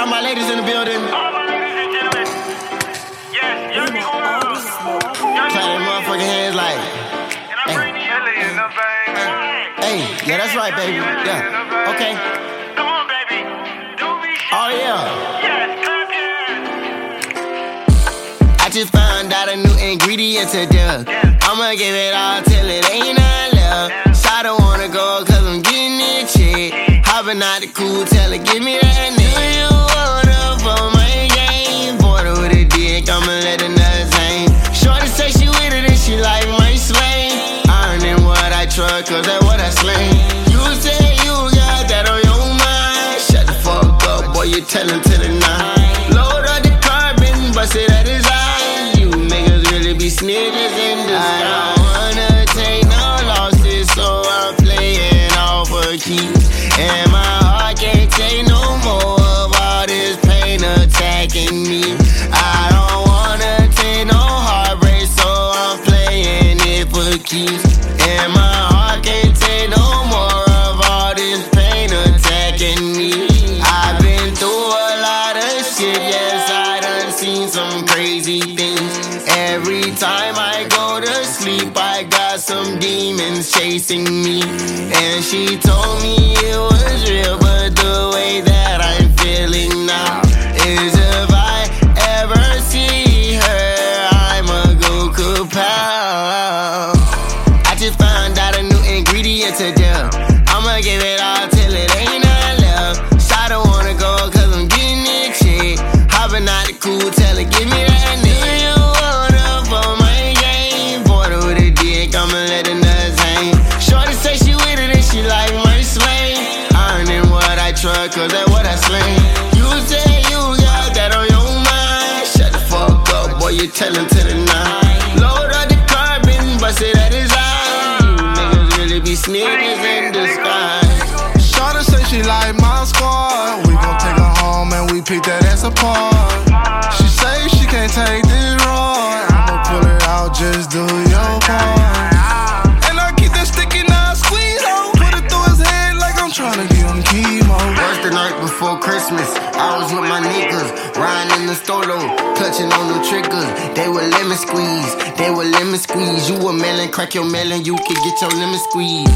all my ladies in the building. All my ladies and gentlemen. Yes, young nigga Clap them motherfucking hands like, And I bring the in the vein. hey, yeah, that's right, baby. Yeah, okay. Come on, baby. Do me shit. Oh, yeah. Yes, clap your. I just found out a new ingredient to do. I'ma give it all till it ain't none left. Shot don't wanna go cause I'm getting it check. Hopping out the cool, tell her, give me that nigga. For my game. Border with a dick, I'ma let the nuts hang. Shorty say she with it and she like my slang. Ironing what I truck, cause that's what I slang. You say you got that on your mind. Shut the fuck up, boy, you tellin' to the nine. Load up the carbon, bust it at his eyes. You niggas really be snitches in disguise. It. And my heart can't take no more of all this pain attacking me. I've been through a lot of shit, yes, I done seen some crazy things. Every time I go to sleep, I got some demons chasing me. And she told me it was real, but the way that I'm feeling now is ingredient to do. I'ma give it all till it ain't none left. Shot don't wanna go cause I'm getting it check. Hopping out the cool, tell her, give me that nigga. You wanna for my game. With let the nuts hang. Shorty say she with it and she like my what I cause that's what I slang. You say you got that on your mind. Shut the fuck up, boy, you tellin' apart. She say she can't take this ride. I'ma pull it out, just do your part. And I keep that sticky knife squeeze on. Put it through his head like I'm trying tryna give him chemo. Was the night before Christmas. I was with my niggas, riding in the store though, clutching on the triggers. They were lemon squeeze, they were lemon squeeze. You a melon, crack your melon, you can get your lemon squeeze.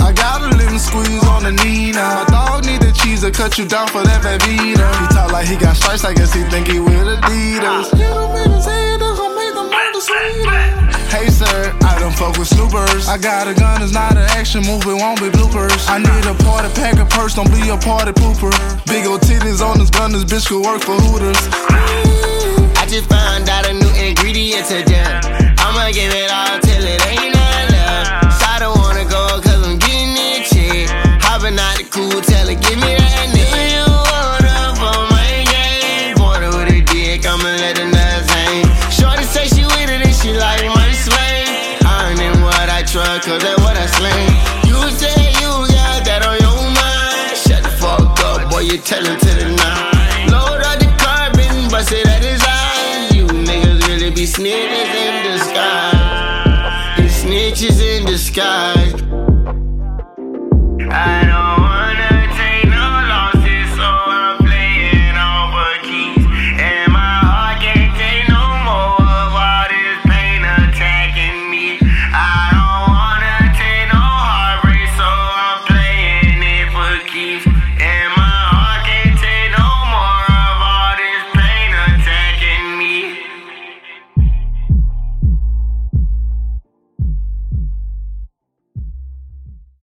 I got a lemon squeeze on the knee now. My dog need cheese to cut you down for that Velveeta. He talk like he got stripes, I guess he think he with Adidas. Hit him in his head, that's gonna the murder sweeter. Hey sir, I don't fuck with snoopers. I got a gun, it's not an action movie, won't be bloopers. I need a party pack a purse, don't be a party pooper. Big ol' titties on this gun, this bitch could work for Hooters. I just found out a new ingredient to do. I'ma give it all till it ain't truck, cause that what I sling. You say you got that on your mind. Shut the fuck up, boy, you tell tellin' to the